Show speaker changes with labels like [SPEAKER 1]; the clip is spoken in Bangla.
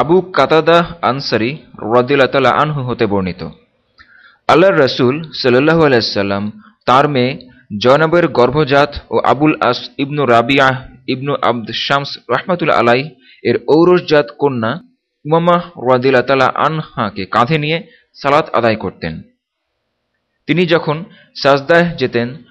[SPEAKER 1] আবু কাতাদাহ আনসারি রদিল্লা আনহু হতে বর্ণিত। আল্লাহর রসুল সাল্লাহু আলাইসাল্লাম তাঁর মেয়ে জয়নবের গর্ভজাত ও আবুল আস ইবনু রাবিয়াহ ইবনু আব্দ শামস রহমাতুল আলাই এর ঔরসজাত কন্যা উমামা রদিল্লা আনহাকে কাঁধে নিয়ে সালাত আদায় করতেন। তিনি যখন সাজদাহ যেতেন